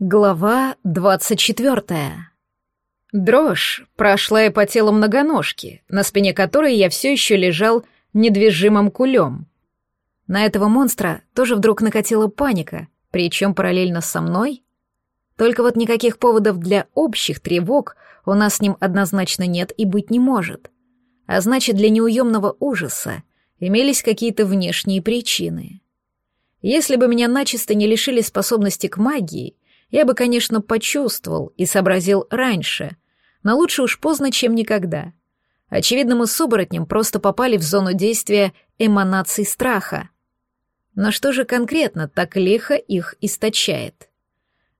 Глава двадцать четвертая. Дрожь прошла и по телу многоножки, на спине которой я все еще лежал недвижимым кулем. На этого монстра тоже вдруг накатила паника, причем параллельно со мной. Только вот никаких поводов для общих тревог у нас с ним однозначно нет и быть не может. А значит, для неуемного ужаса имелись какие-то внешние причины. Если бы меня начисто не лишили способности к магии — я бы, конечно, почувствовал и сообразил раньше, но лучше уж поздно, чем никогда. Очевидно, мы с оборотнем просто попали в зону действия эманаций страха. Но что же конкретно так лихо их источает?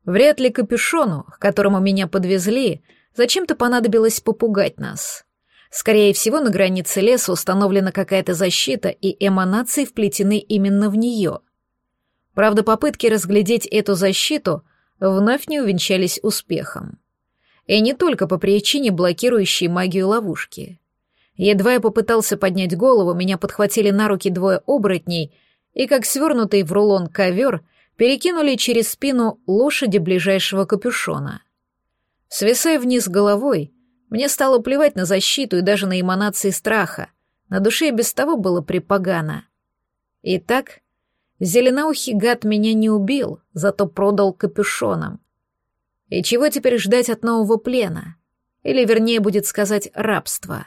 Вряд ли капюшону, к которому меня подвезли, зачем-то понадобилось попугать нас. Скорее всего, на границе леса установлена какая-то защита, и эманации вплетены именно в нее. Правда, попытки разглядеть эту защиту вновь не увенчались успехом. И не только по причине блокирующей магию ловушки. Едва я попытался поднять голову, меня подхватили на руки двое оборотней и, как свернутый в рулон ковер, перекинули через спину лошади ближайшего капюшона. Свисая вниз головой, мне стало плевать на защиту и даже на эманации страха. На душе и без того было припогано. Итак, Зеленоухий гад меня не убил, зато продал капюшоном. И чего теперь ждать от нового плена? Или, вернее, будет сказать, рабства?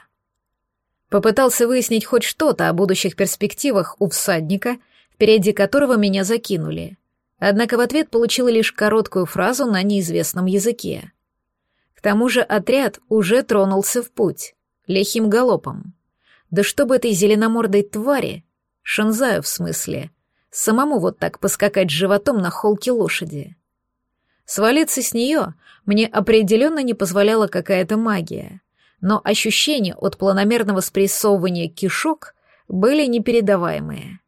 Попытался выяснить хоть что-то о будущих перспективах у всадника, впереди которого меня закинули. Однако в ответ получила лишь короткую фразу на неизвестном языке. К тому же отряд уже тронулся в путь, лихим галопом. Да чтобы этой зеленомордой твари, Шанзаю в смысле — самому вот так поскакать животом на холке лошади. Свалиться с нее мне определенно не позволяла какая-то магия, но ощущения от планомерного спрессовывания кишок были непередаваемые.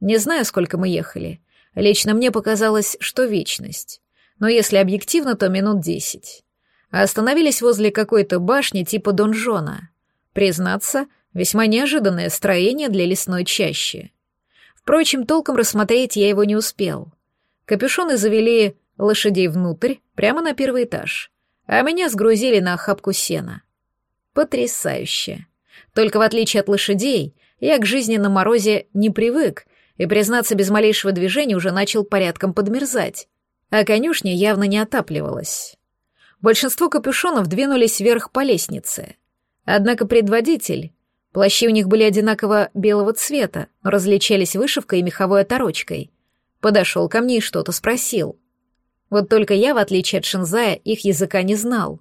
Не знаю, сколько мы ехали. Лично мне показалось, что вечность. Но если объективно, то минут десять. А остановились возле какой-то башни типа донжона. Признаться, весьма неожиданное строение для лесной чащи. Впрочем, толком рассмотреть я его не успел. Капюшоны завели лошадей внутрь, прямо на первый этаж, а меня сгрузили на охапку сена. Потрясающе. Только в отличие от лошадей, я к жизни на морозе не привык, и, признаться, без малейшего движения уже начал порядком подмерзать, а конюшня явно не отапливалась. Большинство капюшонов двинулись вверх по лестнице. Однако предводитель Плащи у них были одинаково белого цвета, но различались вышивкой и меховой оторочкой. Подошел ко мне и что-то спросил. Вот только я, в отличие от Шинзая, их языка не знал.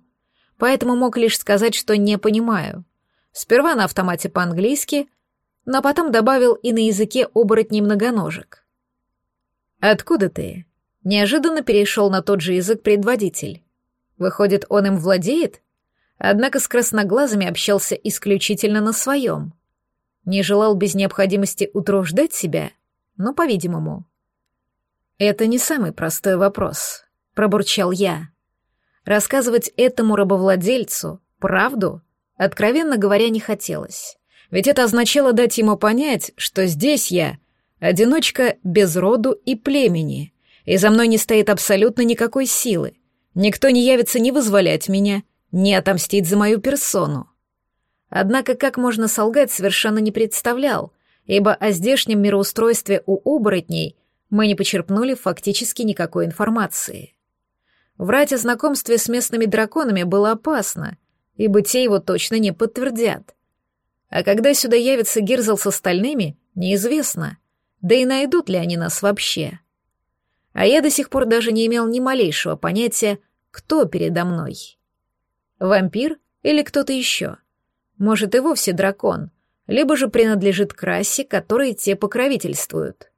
Поэтому мог лишь сказать, что не понимаю. Сперва на автомате по-английски, но потом добавил и на языке оборотней многоножек. «Откуда ты?» Неожиданно перешел на тот же язык предводитель. «Выходит, он им владеет?» Однако с красноглазыми общался исключительно на своем. Не желал без необходимости утруждать себя, но, по-видимому. «Это не самый простой вопрос», — пробурчал я. Рассказывать этому рабовладельцу правду, откровенно говоря, не хотелось. Ведь это означало дать ему понять, что здесь я — одиночка без роду и племени, и за мной не стоит абсолютно никакой силы. Никто не явится ни вызволять меня, не отомстить за мою персону. Однако как можно солгать совершенно не представлял, ибо о здешнем мироустройстве у оборотней мы не почерпнули фактически никакой информации. Врать о знакомстве с местными драконами было опасно, ибо те его точно не подтвердят. А когда сюда явится Гирзл с остальными, неизвестно, да и найдут ли они нас вообще. А я до сих пор даже не имел ни малейшего понятия, кто передо мной. Вампир или кто-то еще? Может, и вовсе дракон, либо же принадлежит к расе, которой те покровительствуют.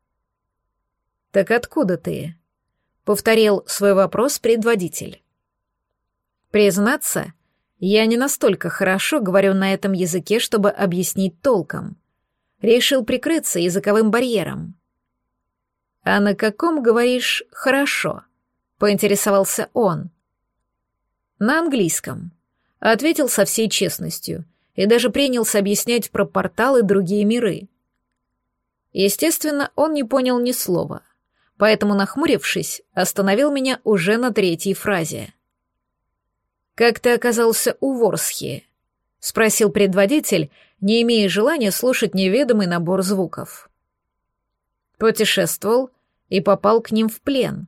«Так откуда ты?» — повторил свой вопрос предводитель. «Признаться, я не настолько хорошо говорю на этом языке, чтобы объяснить толком. Решил прикрыться языковым барьером». «А на каком, говоришь, хорошо?» — поинтересовался он. На английском. Ответил со всей честностью и даже принялся объяснять про порталы другие миры. Естественно, он не понял ни слова. поэтому, нахмурившись, остановил меня уже на третьей фразе. «Как ты оказался у Ворсхи?» — спросил предводитель, не имея желания слушать неведомый набор звуков. Путешествовал и попал к ним в плен.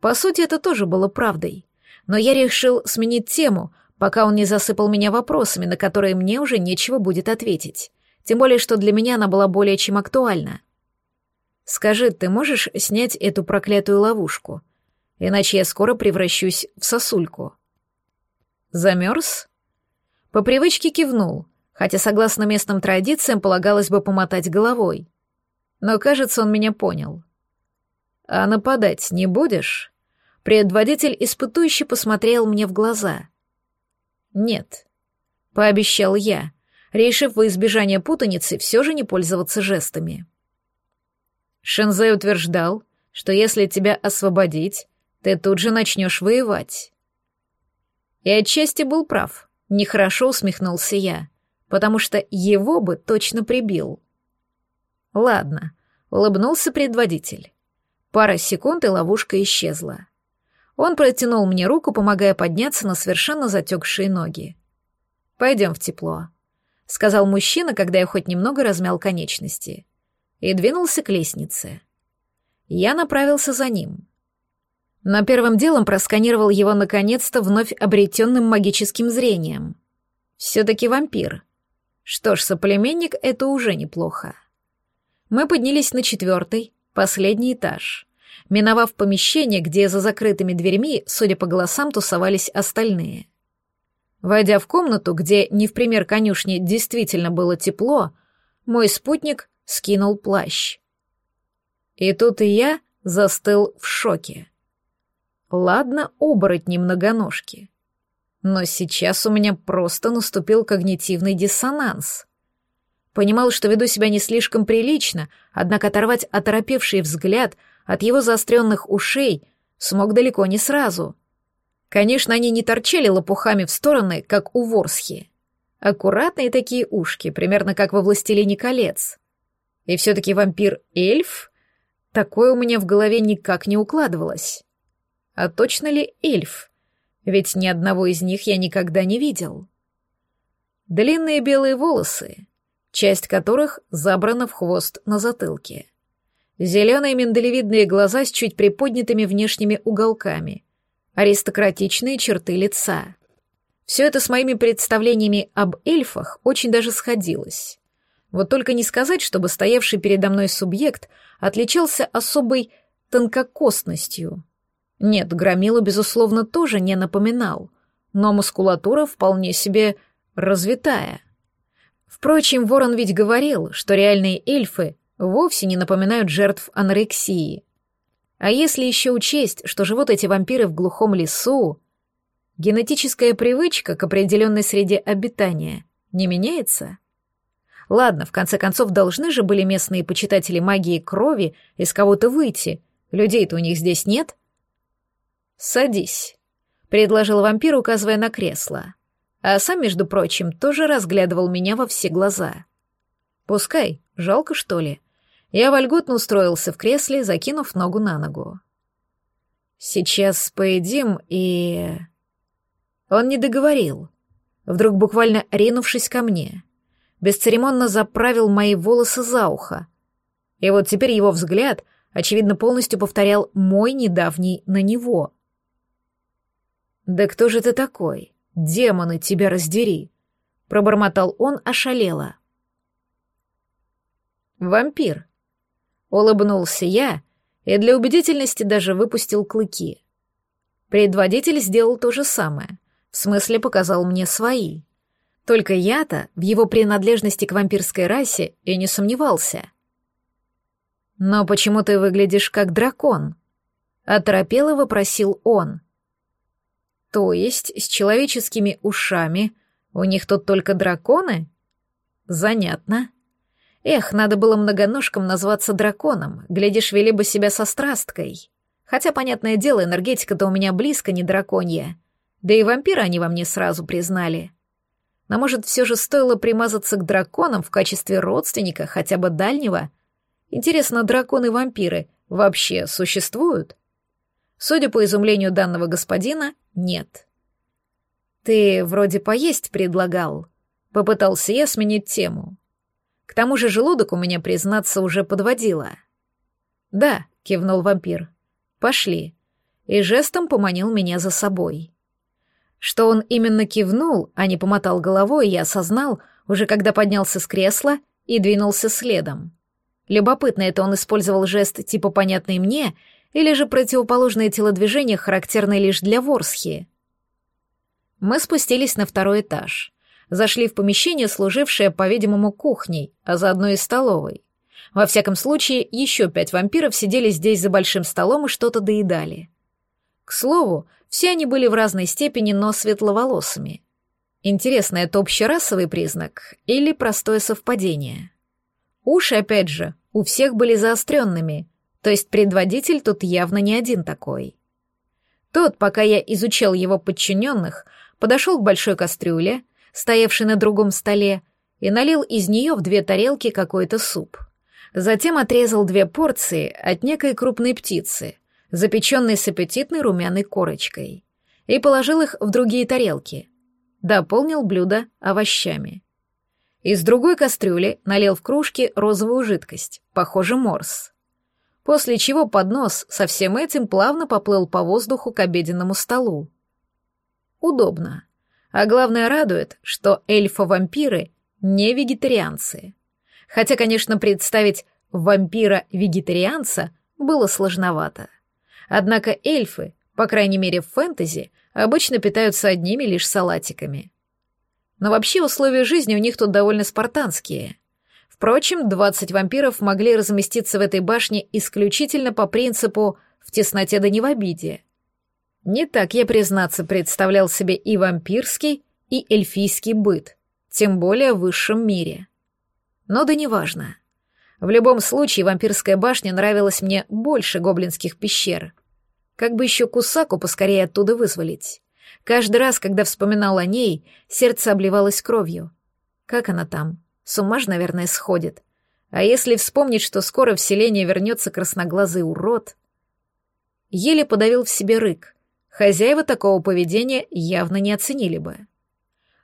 По сути, это тоже было правдой, но я решил сменить тему, пока он не засыпал меня вопросами, на которые мне уже нечего будет ответить. Тем более, что для меня она была более чем актуальна. Скажи, ты можешь снять эту проклятую ловушку? Иначе я скоро превращусь в сосульку. Замерз? По привычке кивнул, хотя, согласно местным традициям, полагалось бы помотать головой. Но, кажется, он меня понял. А нападать не будешь? Предводитель испытующе посмотрел мне в глаза. Нет, пообещал я, решив во избежание путаницы все же не пользоваться жестами. Шензей утверждал, что если тебя освободить, ты тут же начнешь воевать. И отчасти был прав. Нехорошо усмехнулся я, потому что его бы точно прибил. Ладно, улыбнулся предводитель. Пара секунд, и ловушка исчезла. Он протянул мне руку, помогая подняться на совершенно затекшие ноги. «Пойдем в тепло», — сказал мужчина, когда я хоть немного размял конечности и двинулся к лестнице. Я направился за ним. Но первым делом просканировал его наконец-то вновь обретенным магическим зрением. Все-таки вампир. Что ж, соплеменник — это уже неплохо. Мы поднялись на четвертый, последний этаж, миновав помещение, где за закрытыми дверьми, судя по голосам, тусовались остальные. Войдя в комнату, где, не в пример конюшни, действительно было тепло, мой спутник скинул плащ. И тут и я застыл в шоке. Ладно, оборотни многоножки. Но сейчас у меня просто наступил когнитивный диссонанс. Понимал, что веду себя не слишком прилично, однако оторвать оторопевший взгляд от его заостренных ушей смог далеко не сразу. Конечно, они не торчали лопухами в стороны, как у Ворсхи. Аккуратные такие ушки, примерно как во «Властелине колец». И все-таки вампир-эльф? Такое у меня в голове никак не укладывалось. А точно ли эльф? Ведь ни одного из них я никогда не видел. Длинные белые волосы, часть которых забрана в хвост на затылке. Зеленые миндалевидные глаза с чуть приподнятыми внешними уголками. Аристократичные черты лица. Все это с моими представлениями об эльфах очень даже сходилось. Вот только не сказать, чтобы стоявший передо мной субъект отличался особой тонкокостностью. Нет, Громилу, безусловно, тоже не напоминал, но мускулатура вполне себе развитая. Впрочем, Ворон ведь говорил, что реальные эльфы вовсе не напоминают жертв анорексии. А если еще учесть, что живут эти вампиры в глухом лесу, генетическая привычка к определенной среде обитания не меняется? Ладно, в конце концов, должны же были местные почитатели магии крови из кого-то выйти. Людей-то у них здесь нет. «Садись», — предложил вампир, указывая на кресло. А сам, между прочим, тоже разглядывал меня во все глаза. «Пускай, жалко, что ли?» Я вольготно устроился в кресле, закинув ногу на ногу. «Сейчас поедим и...» Он не договорил, вдруг буквально ринувшись ко мне бесцеремонно заправил мои волосы за ухо. И вот теперь его взгляд, очевидно, полностью повторял мой недавний на него. «Да кто же ты такой? Демоны, тебя раздери!» — пробормотал он ошалело. «Вампир!» — улыбнулся я и для убедительности даже выпустил клыки. Предводитель сделал то же самое, в смысле показал мне свои. Только я-то в его принадлежности к вампирской расе и не сомневался. «Но почему ты выглядишь как дракон?» — оторопело вопросил он. «То есть с человеческими ушами у них тут только драконы?» «Занятно. Эх, надо было многоножкам назваться драконом, глядишь, вели бы себя со страсткой. Хотя, понятное дело, энергетика-то у меня близко не драконья. Да и вампира они во мне сразу признали». Но, может, все же стоило примазаться к драконам в качестве родственника, хотя бы дальнего? Интересно, драконы-вампиры вообще существуют? Судя по изумлению данного господина, нет. Ты вроде поесть предлагал. Попытался я сменить тему. К тому же желудок у меня, признаться, уже подводило. Да, кивнул вампир. Пошли. И жестом поманил меня за собой. Что он именно кивнул, а не помотал головой, я осознал, уже когда поднялся с кресла и двинулся следом. Любопытно, это он использовал жест типа понятный мне, или же противоположное телодвижение, характерное лишь для Ворсхи. Мы спустились на второй этаж. Зашли в помещение, служившее, по-видимому, кухней, а заодно и столовой. Во всяком случае, еще пять вампиров сидели здесь за большим столом и что-то доедали. К слову, все они были в разной степени, но светловолосыми. Интересно, это общерасовый признак или простое совпадение? Уши, опять же, у всех были заостренными, то есть предводитель тут явно не один такой. Тот, пока я изучал его подчиненных, подошел к большой кастрюле, стоявшей на другом столе, и налил из нее в две тарелки какой-то суп. Затем отрезал две порции от некой крупной птицы, запеченной с аппетитной румяной корочкой, и положил их в другие тарелки. Дополнил блюдо овощами. Из другой кастрюли налил в кружки розовую жидкость, похоже, морс. После чего поднос со всем этим плавно поплыл по воздуху к обеденному столу. Удобно. А главное радует, что эльфа-вампиры не вегетарианцы. Хотя, конечно, представить вампира-вегетарианца было сложновато. Однако эльфы, по крайней мере в фэнтези, обычно питаются одними лишь салатиками. Но вообще условия жизни у них тут довольно спартанские. Впрочем, 20 вампиров могли разместиться в этой башне исключительно по принципу «в тесноте да не в обиде». Не так я, признаться, представлял себе и вампирский, и эльфийский быт, тем более в высшем мире. Но да неважно. В любом случае, вампирская башня нравилась мне больше гоблинских пещер. Как бы еще Кусаку поскорее оттуда вызволить. Каждый раз, когда вспоминал о ней, сердце обливалось кровью. Как она там? С ума ж, наверное, сходит. А если вспомнить, что скоро в селение вернется красноглазый урод... Еле подавил в себе рык. Хозяева такого поведения явно не оценили бы.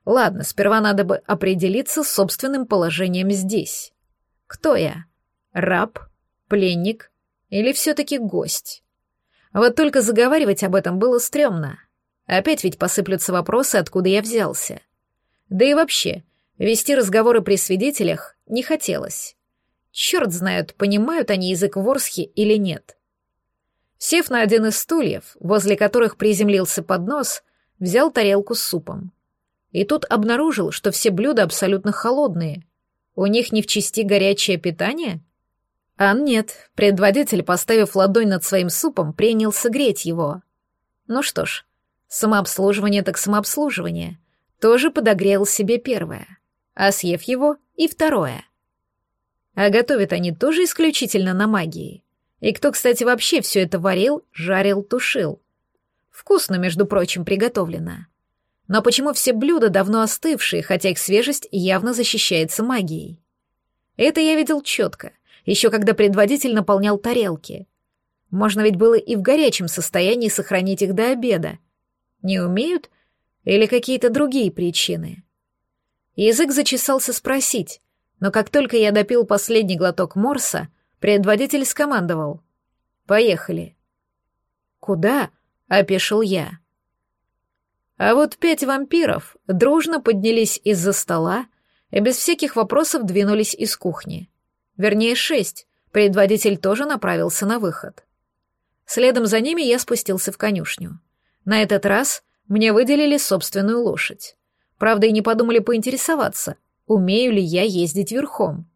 Ладно, сперва надо бы определиться с собственным положением здесь. Кто я? Раб? Пленник? Или все-таки гость? Вот только заговаривать об этом было стрёмно. Опять ведь посыплются вопросы, откуда я взялся. Да и вообще, вести разговоры при свидетелях не хотелось. Черт знает, понимают они язык ворсхи или нет. Сев на один из стульев, возле которых приземлился поднос, взял тарелку с супом. И тут обнаружил, что все блюда абсолютно холодные — у них не в чести горячее питание? А нет, предводитель, поставив ладонь над своим супом, принял согреть его. Ну что ж, самообслуживание так самообслуживание. Тоже подогрел себе первое, а съев его и второе. А готовят они тоже исключительно на магии. И кто, кстати, вообще все это варил, жарил, тушил? Вкусно, между прочим, приготовлено. Но почему все блюда давно остывшие, хотя их свежесть явно защищается магией? Это я видел четко, еще когда предводитель наполнял тарелки. Можно ведь было и в горячем состоянии сохранить их до обеда. Не умеют? Или какие-то другие причины? Язык зачесался спросить, но как только я допил последний глоток морса, предводитель скомандовал. «Поехали». «Куда?» — опешил я. А вот пять вампиров дружно поднялись из-за стола и без всяких вопросов двинулись из кухни. Вернее, шесть. Предводитель тоже направился на выход. Следом за ними я спустился в конюшню. На этот раз мне выделили собственную лошадь. Правда, и не подумали поинтересоваться, умею ли я ездить верхом.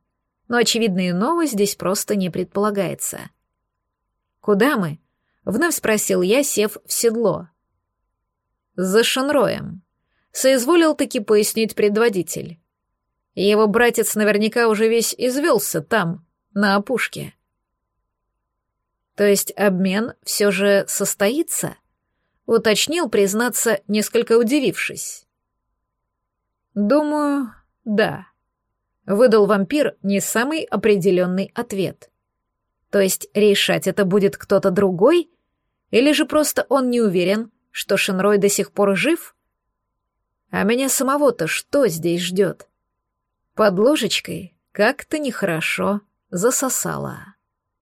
Но, очевидно, иного здесь просто не предполагается. «Куда мы?» — вновь спросил я, сев в седло. За Шанроем. Соизволил таки пояснить предводитель. Его братец наверняка уже весь извелся там, на опушке. То есть обмен все же состоится? Уточнил, признаться, несколько удивившись. Думаю, да. Выдал вампир не самый определенный ответ. То есть решать это будет кто-то другой? Или же просто он не уверен, что Шинрой до сих пор жив? А меня самого-то что здесь ждет? Под ложечкой как-то нехорошо засосало.